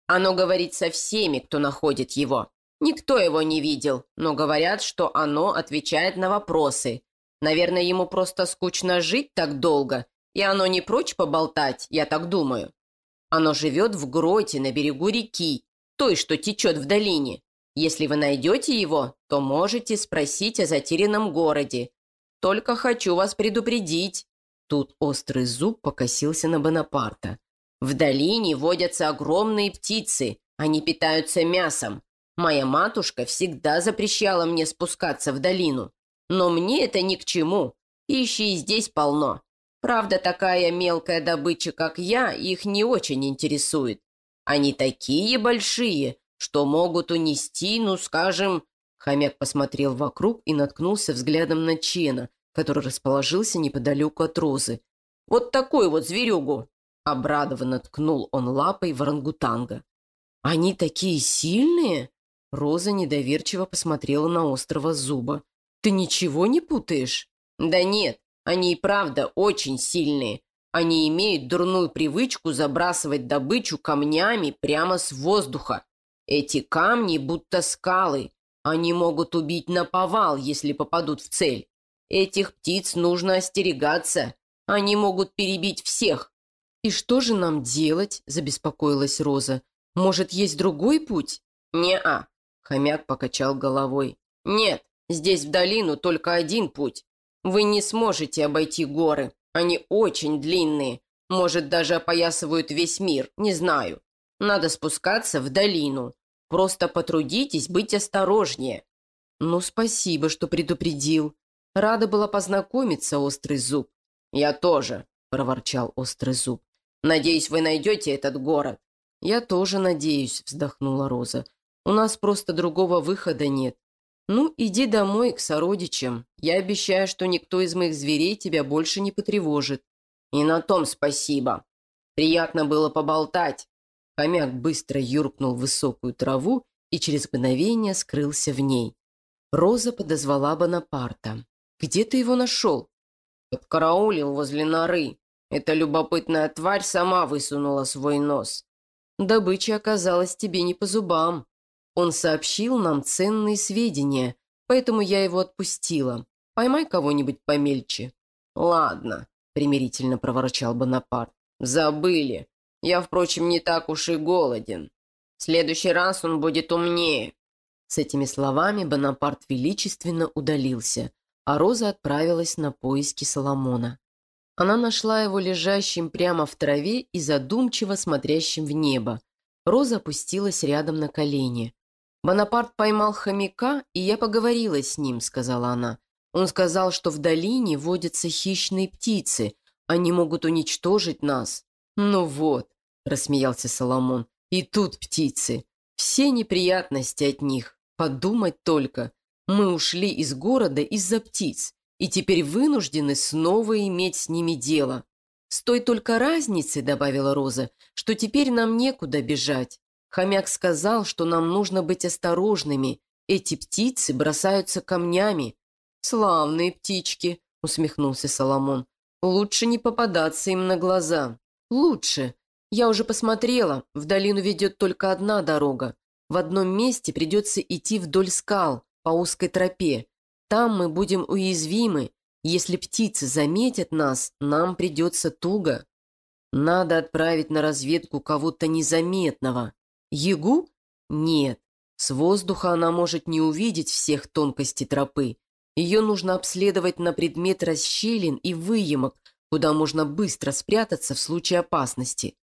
S3: Оно говорит со всеми, кто находит его. Никто его не видел, но говорят, что оно отвечает на вопросы. Наверное, ему просто скучно жить так долго, и оно не прочь поболтать, я так думаю. Оно живет в гроте на берегу реки, той, что течет в долине. Если вы найдете его, то можете спросить о затерянном городе. Только хочу вас предупредить».
S1: Тут острый зуб покосился на Бонапарта.
S3: «В долине водятся огромные птицы. Они питаются мясом. Моя матушка всегда запрещала мне спускаться в долину. Но мне это ни к чему. Ищи здесь полно. Правда, такая мелкая добыча, как я, их не очень интересует. Они такие большие, что могут унести, ну, скажем...» Хомяк посмотрел вокруг и наткнулся взглядом на Чена, который расположился неподалеку от Розы. «Вот такой вот зверюгу!» Обрадованно ткнул он лапой в орангутанга.
S1: «Они такие сильные?» Роза недоверчиво посмотрела на острова Зуба. «Ты ничего не путаешь?»
S3: «Да нет, они и правда очень сильные. Они имеют дурную привычку забрасывать добычу камнями прямо с воздуха. Эти камни будто скалы. Они могут убить на повал, если попадут в цель. Этих птиц нужно остерегаться. Они могут перебить всех.
S1: «И что же нам делать?» – забеспокоилась Роза. «Может, есть другой путь?»
S3: «Не-а», – хомяк покачал головой. «Нет, здесь в долину только один путь. Вы не сможете обойти горы. Они очень длинные. Может, даже опоясывают весь мир. Не знаю. Надо спускаться в долину. Просто потрудитесь быть осторожнее».
S1: «Ну, спасибо, что предупредил. Рада была познакомиться, Острый Зуб».
S3: «Я тоже», — проворчал Острый Зуб. «Надеюсь, вы найдете этот город».
S1: «Я тоже надеюсь», — вздохнула Роза. «У нас просто другого выхода нет. «Ну, иди домой к сородичам. Я обещаю, что никто из моих зверей тебя больше не потревожит».
S3: «И на том спасибо. Приятно было поболтать».
S1: Хомяк быстро юркнул в высокую траву и через мгновение скрылся в ней. Роза подозвала Бонапарта. «Где ты его нашел?»
S3: «Подкараулил возле норы. Эта любопытная тварь сама высунула свой нос».
S1: «Добыча оказалась тебе не по зубам», он сообщил нам ценные сведения, поэтому я его отпустила. Поймай кого-нибудь помельче».
S3: «Ладно», — примирительно проворчал Бонапарт. «Забыли. Я, впрочем, не так уж и голоден. В следующий раз он будет умнее».
S1: С этими словами Бонапарт величественно удалился, а Роза отправилась на поиски Соломона. Она нашла его лежащим прямо в траве и задумчиво смотрящим в небо. Роза опустилась рядом на колени. «Бонапарт поймал хомяка, и я поговорила с ним», — сказала она. «Он сказал, что в долине водятся хищные птицы. Они могут уничтожить нас». «Ну вот», — рассмеялся Соломон, — «и тут птицы. Все неприятности от них. Подумать только. Мы ушли из города из-за птиц, и теперь вынуждены снова иметь с ними дело. С той только разницей, — добавила Роза, — что теперь нам некуда бежать. Хомяк сказал, что нам нужно быть осторожными. Эти птицы бросаются камнями. «Славные птички», — усмехнулся Соломон. «Лучше не попадаться им на глаза». «Лучше. Я уже посмотрела. В долину ведет только одна дорога. В одном месте придется идти вдоль скал, по узкой тропе. Там мы будем уязвимы. Если птицы заметят нас, нам придется туго. Надо отправить на разведку кого-то незаметного. Ягу? Нет. С воздуха она может не увидеть всех тонкостей тропы. Ее нужно обследовать на предмет расщелин и выемок, куда можно быстро спрятаться в случае опасности.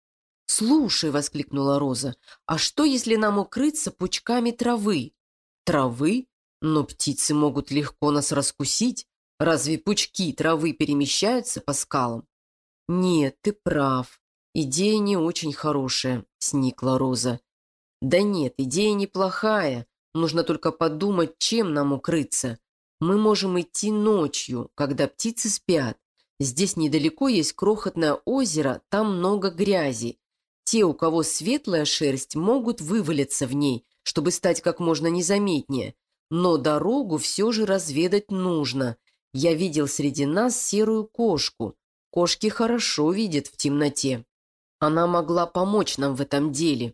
S1: «Слушай», — воскликнула Роза, — «а что, если нам укрыться пучками травы?» «Травы? Но птицы могут легко нас раскусить. Разве пучки травы перемещаются по скалам? Нет, ты прав. Идея не очень хорошая, сникла Роза. Да нет, идея неплохая. Нужно только подумать, чем нам укрыться. Мы можем идти ночью, когда птицы спят. Здесь недалеко есть крохотное озеро, там много грязи. Те, у кого светлая шерсть, могут вывалиться в ней, чтобы стать как можно незаметнее. Но дорогу все же разведать нужно. Я видел среди нас серую кошку. Кошки хорошо видят в темноте. Она могла помочь нам в этом деле.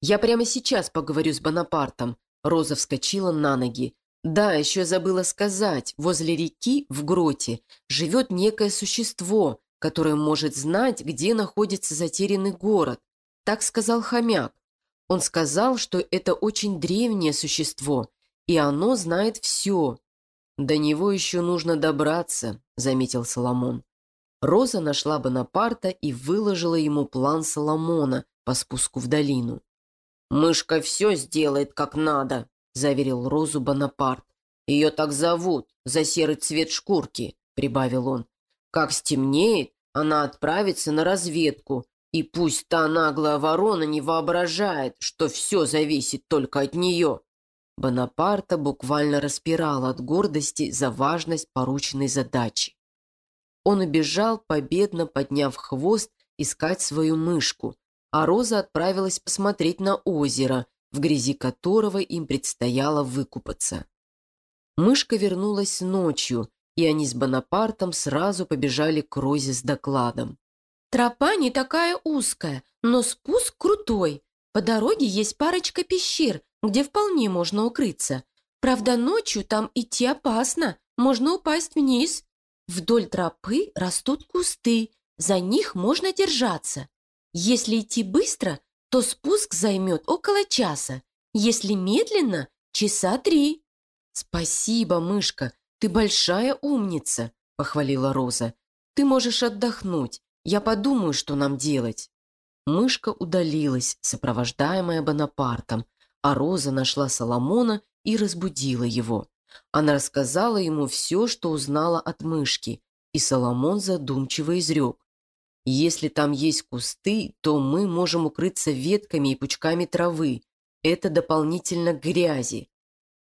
S1: Я прямо сейчас поговорю с Бонапартом. Роза вскочила на ноги. Да, еще забыла сказать, возле реки, в гроте, живет некое существо, которое может знать, где находится затерянный город. Так сказал хомяк. Он сказал, что это очень древнее существо, и оно знает все. До него еще нужно добраться, заметил Соломон. Роза нашла Бонапарта и выложила ему план Соломона по спуску в долину. «Мышка все сделает как надо», – заверил Розу Бонапарт. «Ее так зовут, за серый цвет шкурки», – прибавил он. «Как стемнеет, она отправится на разведку, и пусть та наглая ворона не воображает, что все зависит только от нее». Бонапарта буквально распирал от гордости за важность порученной задачи. Он убежал, победно подняв хвост, искать свою мышку, а Роза отправилась посмотреть на озеро, в грязи которого им предстояло выкупаться. Мышка вернулась ночью, и они с Бонапартом сразу побежали к Розе с докладом.
S2: «Тропа не такая узкая, но спуск крутой. По дороге есть парочка пещер, где вполне можно укрыться. Правда, ночью там идти опасно, можно упасть вниз. Вдоль тропы растут кусты, за них можно держаться. Если идти быстро, то спуск займет около часа. Если медленно, часа три.
S1: «Спасибо, мышка, ты большая умница», – похвалила Роза. «Ты можешь отдохнуть. Я подумаю, что нам делать». Мышка удалилась, сопровождаемая Бонапартом, а Роза нашла Соломона и разбудила его. Она рассказала ему все, что узнала от мышки, и Соломон задумчиво изрек. «Если там есть кусты, то мы можем укрыться ветками и пучками травы. Это дополнительно грязи.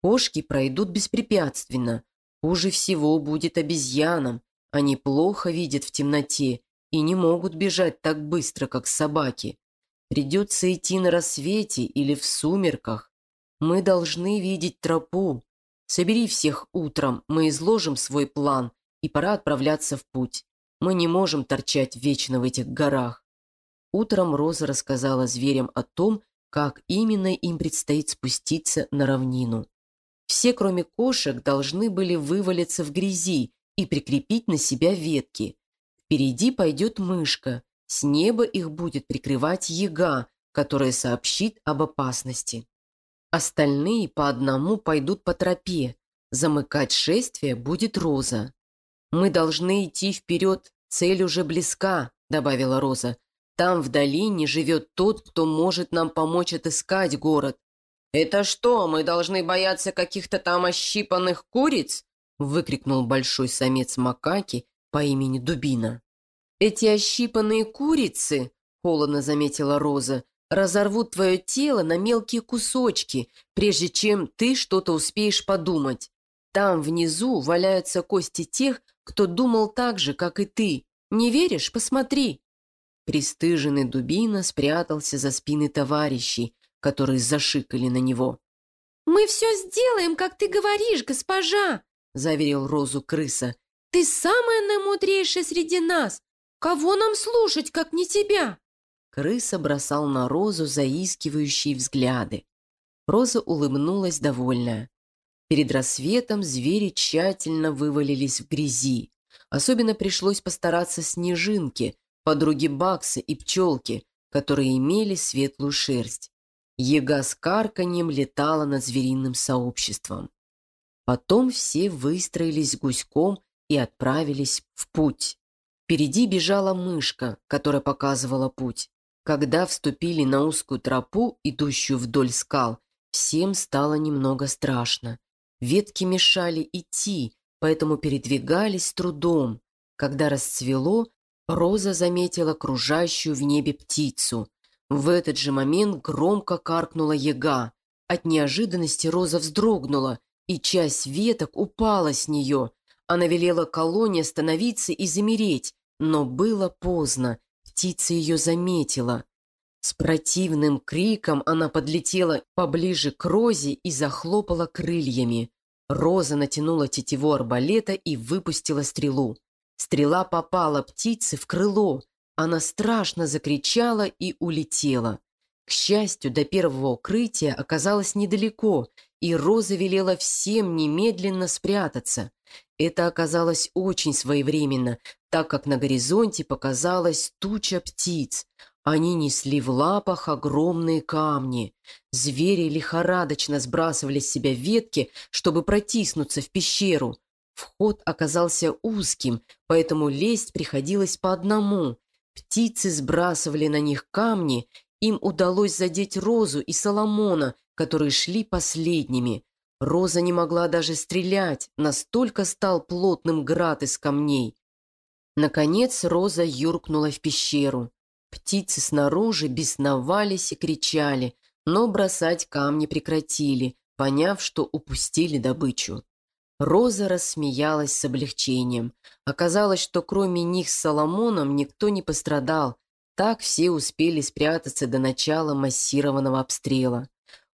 S1: Кошки пройдут беспрепятственно. Хуже всего будет обезьянам. Они плохо видят в темноте и не могут бежать так быстро, как собаки. Придется идти на рассвете или в сумерках. Мы должны видеть тропу. Собери всех утром, мы изложим свой план, и пора отправляться в путь. Мы не можем торчать вечно в этих горах. Утром Роза рассказала зверям о том, как именно им предстоит спуститься на равнину. Все, кроме кошек, должны были вывалиться в грязи и прикрепить на себя ветки. Впереди пойдет мышка, с неба их будет прикрывать яга, которая сообщит об опасности. Остальные по одному пойдут по тропе. Замыкать шествие будет Роза. «Мы должны идти вперед, цель уже близка», — добавила Роза. «Там в долине живет тот, кто может нам помочь отыскать город». «Это что, мы должны бояться каких-то там ощипанных куриц?» — выкрикнул большой самец макаки по имени Дубина. «Эти ощипанные курицы», — холодно заметила Роза, разорвут твое тело на мелкие кусочки, прежде чем ты что-то успеешь подумать. Там внизу валяются кости тех, кто думал так же, как и ты. Не веришь? Посмотри». Престыженный дубина спрятался за спины товарищей, которые зашикали на него.
S2: «Мы все сделаем, как ты говоришь, госпожа!» — заверил Розу крыса. «Ты самая намудрейшая среди нас! Кого нам слушать, как не тебя?»
S1: Крыса бросал на Розу заискивающие взгляды. Роза улыбнулась довольная. Перед рассветом звери тщательно вывалились в грязи. Особенно пришлось постараться снежинке, подруги Бакса и пчелки, которые имели светлую шерсть. Ега с карканьем летала над звериным сообществом. Потом все выстроились гуськом и отправились в путь. Впереди бежала мышка, которая показывала путь. Когда вступили на узкую тропу, идущую вдоль скал, всем стало немного страшно. Ветки мешали идти, поэтому передвигались с трудом. Когда расцвело, Роза заметила кружащую в небе птицу. В этот же момент громко каркнула яга. От неожиданности Роза вздрогнула, и часть веток упала с нее. Она велела колонне остановиться и замереть, но было поздно. Птица ее заметила. С противным криком она подлетела поближе к Розе и захлопала крыльями. Роза натянула тетиву арбалета и выпустила стрелу. Стрела попала птице в крыло. Она страшно закричала и улетела. К счастью, до первого укрытия оказалось недалеко, и Роза велела всем немедленно спрятаться. Это оказалось очень своевременно, так как на горизонте показалась туча птиц. Они несли в лапах огромные камни. Звери лихорадочно сбрасывали с себя ветки, чтобы протиснуться в пещеру. Вход оказался узким, поэтому лезть приходилось по одному. Птицы сбрасывали на них камни, им удалось задеть Розу и Соломона, которые шли последними. Роза не могла даже стрелять, настолько стал плотным град из камней. Наконец Роза юркнула в пещеру. Птицы снаружи бесновались и кричали, но бросать камни прекратили, поняв, что упустили добычу. Роза рассмеялась с облегчением. Оказалось, что кроме них с Соломоном никто не пострадал. Так все успели спрятаться до начала массированного обстрела.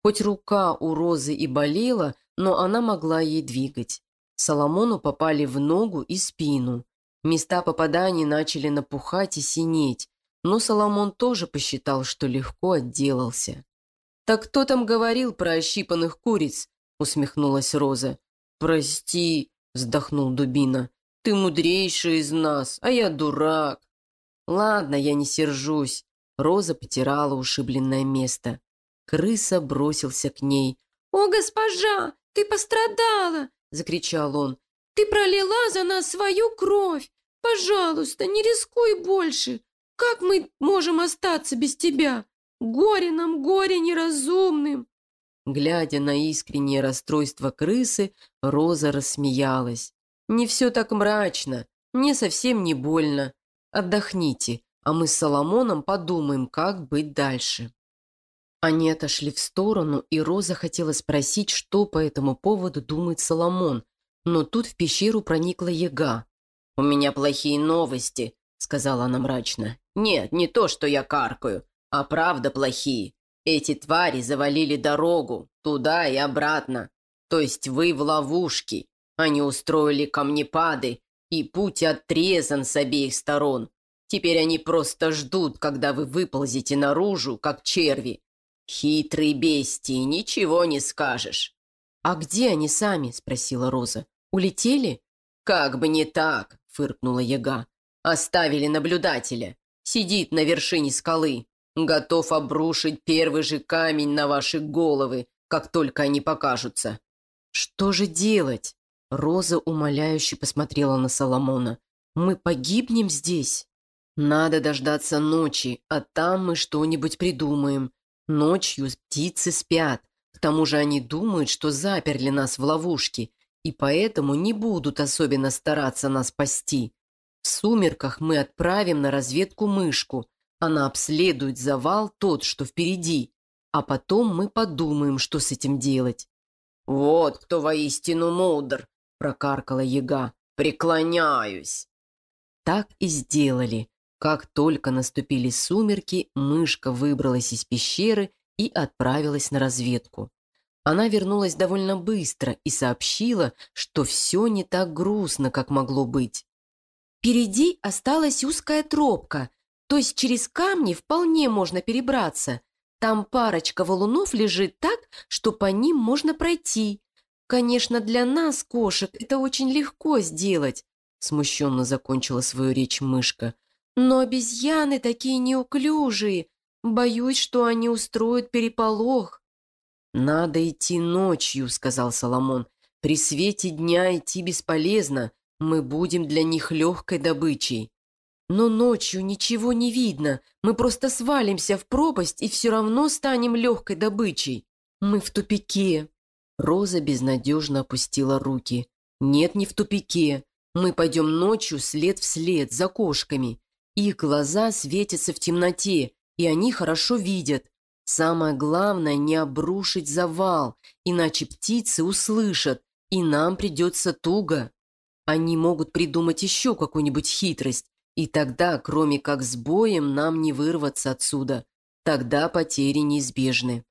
S1: Хоть рука у Розы и болела, но она могла ей двигать. Соломону попали в ногу и спину. Места попаданий начали напухать и синеть, но Соломон тоже посчитал, что легко отделался. «Так кто там говорил про ощипанных куриц?» – усмехнулась Роза. «Прости», – вздохнул Дубина. «Ты мудрейший из нас, а я дурак». «Ладно, я не сержусь». Роза потирала ушибленное место. Крыса бросился к ней.
S2: «О, госпожа, ты пострадала!» – закричал он. «Ты пролила за нас свою кровь! Пожалуйста, не рискуй больше! Как мы можем остаться без тебя? Горе нам, горе неразумным!»
S1: Глядя на искреннее расстройство крысы, Роза рассмеялась. «Не все так мрачно, мне совсем не больно. Отдохните, а мы с Соломоном подумаем, как быть дальше». Они отошли в сторону, и Роза хотела спросить, что по этому поводу думает Соломон, но тут в пещеру проникла яга. «У меня плохие новости», — сказала она мрачно. «Нет, не то, что я каркаю, а правда плохие. Эти твари завалили дорогу, туда и обратно. То есть вы в ловушке. Они устроили камнепады, и путь отрезан с обеих сторон. Теперь они просто ждут, когда вы выползете наружу, как черви. Хитрые бестии, ничего не скажешь». «А где они сами?» – спросила Роза. «Улетели?» «Как бы не так», – фыркнула яга. «Оставили наблюдателя. Сидит на вершине скалы. Готов обрушить первый же камень на ваши головы, как только они покажутся». «Что же делать?» Роза умоляюще посмотрела на Соломона. «Мы погибнем здесь?» «Надо дождаться ночи, а там мы что-нибудь придумаем. Ночью птицы спят. К тому же они думают, что заперли нас в ловушке, и поэтому не будут особенно стараться нас спасти. В сумерках мы отправим на разведку мышку. Она обследует завал тот, что впереди. А потом мы подумаем, что с этим делать. «Вот кто воистину мудр!» – прокаркала яга. «Преклоняюсь!» Так и сделали. Как только наступили сумерки, мышка выбралась из пещеры и отправилась на разведку. Она вернулась довольно быстро и сообщила, что все не так грустно, как могло быть.
S2: Впереди осталась узкая тропка, то есть через камни вполне можно перебраться. Там парочка валунов лежит так, что по ним можно пройти. Конечно, для нас, кошек, это очень легко сделать, смущенно закончила свою речь мышка. Но обезьяны такие неуклюжие. Боюсь, что они устроят переполох.
S1: «Надо идти ночью», — сказал Соломон. «При свете дня идти бесполезно. Мы будем для них легкой добычей». «Но ночью ничего не видно. Мы просто свалимся в пропасть и все равно станем легкой добычей. Мы в тупике». Роза безнадежно опустила руки. «Нет, не в тупике. Мы пойдем ночью след в след, за кошками. Их глаза светятся в темноте, и они хорошо видят. Самое главное – не обрушить завал, иначе птицы услышат, и нам придется туго. Они могут придумать еще какую-нибудь хитрость, и тогда, кроме как с боем, нам не вырваться отсюда. Тогда потери неизбежны.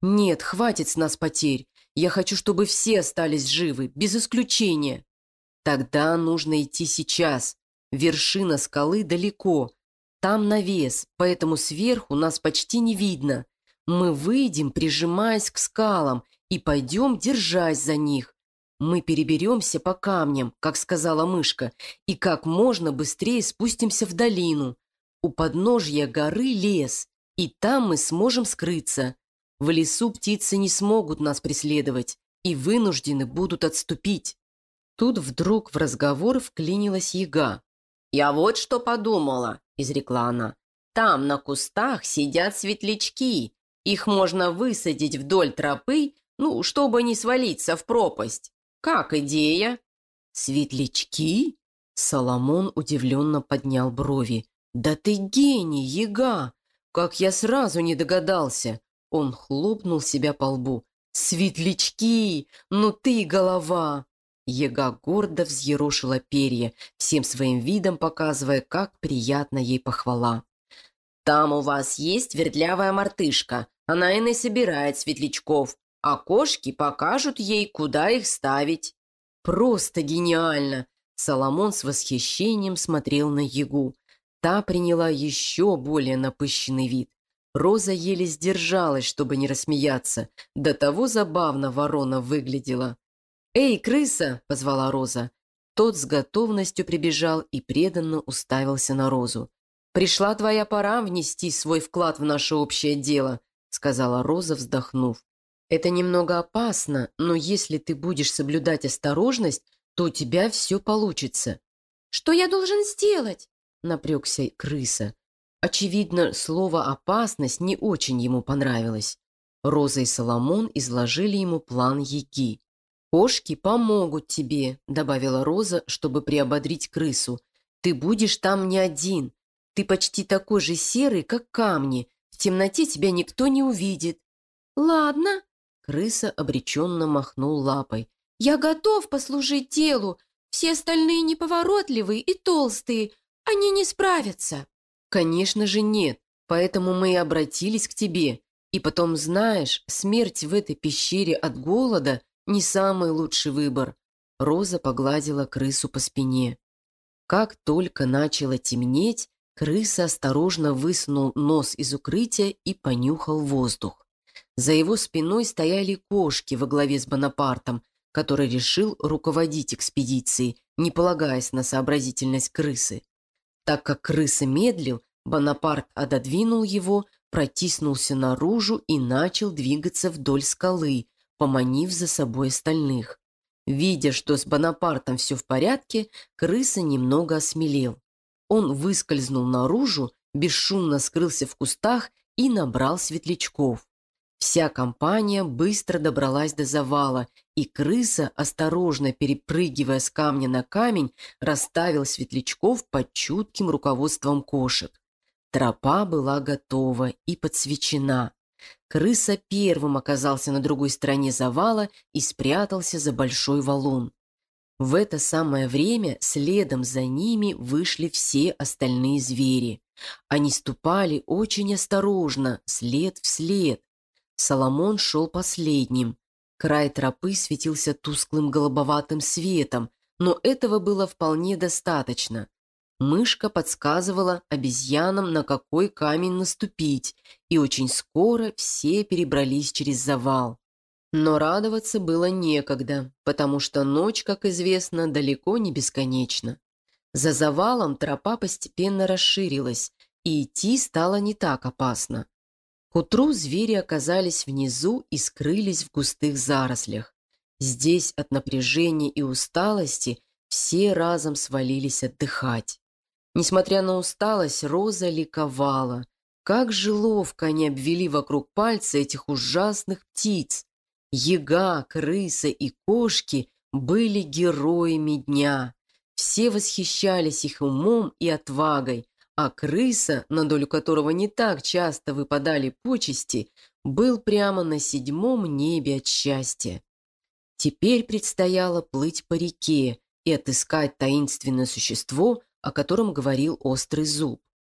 S1: Нет, хватит с нас потерь. Я хочу, чтобы все остались живы, без исключения. Тогда нужно идти сейчас. Вершина скалы далеко. Там навес, поэтому сверху нас почти не видно. Мы выйдем, прижимаясь к скалам, и пойдем, держась за них. Мы переберемся по камням, как сказала мышка, и как можно быстрее спустимся в долину. У подножья горы лес, и там мы сможем скрыться. В лесу птицы не смогут нас преследовать и вынуждены будут отступить. Тут вдруг в разговор вклинилась яга.
S3: «Я вот что подумала», — изрекла она. «Там на кустах сидят светлячки. Их можно высадить вдоль тропы, ну, чтобы не свалиться в пропасть. «Как идея?»
S1: «Светлячки?» Соломон удивленно поднял брови. «Да ты гений, яга! Как я сразу не догадался!» Он хлопнул себя по лбу. «Светлячки! Ну ты голова!» Яга гордо взъерошила перья, всем своим видом показывая, как приятна ей похвала.
S3: «Там у вас есть вертлявая мартышка. Она и не собирает светлячков а кошки покажут ей, куда их ставить.
S1: Просто гениально! Соломон с восхищением смотрел на Ягу. Та приняла еще более напыщенный вид. Роза еле сдержалась, чтобы не рассмеяться. До того забавно ворона выглядела. «Эй, крыса!» – позвала Роза. Тот с готовностью прибежал и преданно уставился на Розу. «Пришла твоя пора внести свой вклад в наше общее дело», – сказала Роза, вздохнув. Это немного опасно, но если ты будешь соблюдать осторожность, то у тебя все получится».
S2: «Что я должен сделать?»
S1: – напрягся крыса. Очевидно, слово «опасность» не очень ему понравилось. Роза и Соломон изложили ему план Яги. «Кошки помогут тебе», – добавила Роза, чтобы приободрить крысу. «Ты будешь там не один. Ты почти такой же серый, как камни. В темноте тебя никто не увидит».
S2: «Ладно»,
S1: Крыса обреченно махнул лапой.
S2: «Я готов послужить делу. Все остальные неповоротливые и толстые. Они не справятся».
S1: «Конечно же нет. Поэтому мы и обратились к тебе. И потом, знаешь, смерть в этой пещере от голода не самый лучший выбор». Роза погладила крысу по спине. Как только начало темнеть, крыса осторожно высунул нос из укрытия и понюхал воздух. За его спиной стояли кошки во главе с Бонапартом, который решил руководить экспедицией, не полагаясь на сообразительность крысы. Так как крыса медлил, Бонапарт отодвинул его, протиснулся наружу и начал двигаться вдоль скалы, поманив за собой остальных. Видя, что с Бонапартом все в порядке, крыса немного осмелел. Он выскользнул наружу, бесшумно скрылся в кустах и набрал светлячков. Вся компания быстро добралась до завала, и крыса, осторожно перепрыгивая с камня на камень, расставил светлячков под чутким руководством кошек. Тропа была готова и подсвечена. Крыса первым оказался на другой стороне завала и спрятался за большой валун. В это самое время следом за ними вышли все остальные звери. Они ступали очень осторожно, след в след, Соломон шел последним. Край тропы светился тусклым голубоватым светом, но этого было вполне достаточно. Мышка подсказывала обезьянам, на какой камень наступить, и очень скоро все перебрались через завал. Но радоваться было некогда, потому что ночь, как известно, далеко не бесконечна. За завалом тропа постепенно расширилась, и идти стало не так опасно. К утру звери оказались внизу и скрылись в густых зарослях. Здесь от напряжения и усталости все разом свалились отдыхать. Несмотря на усталость, Роза ликовала. Как же ловко они обвели вокруг пальца этих ужасных птиц. Яга, крыса и кошки были героями дня. Все восхищались их умом и отвагой, а крыса, на долю которого не так часто выпадали почести, был прямо на седьмом небе от счастья. Теперь предстояло плыть по реке и отыскать таинственное существо, о котором говорил острый зуб.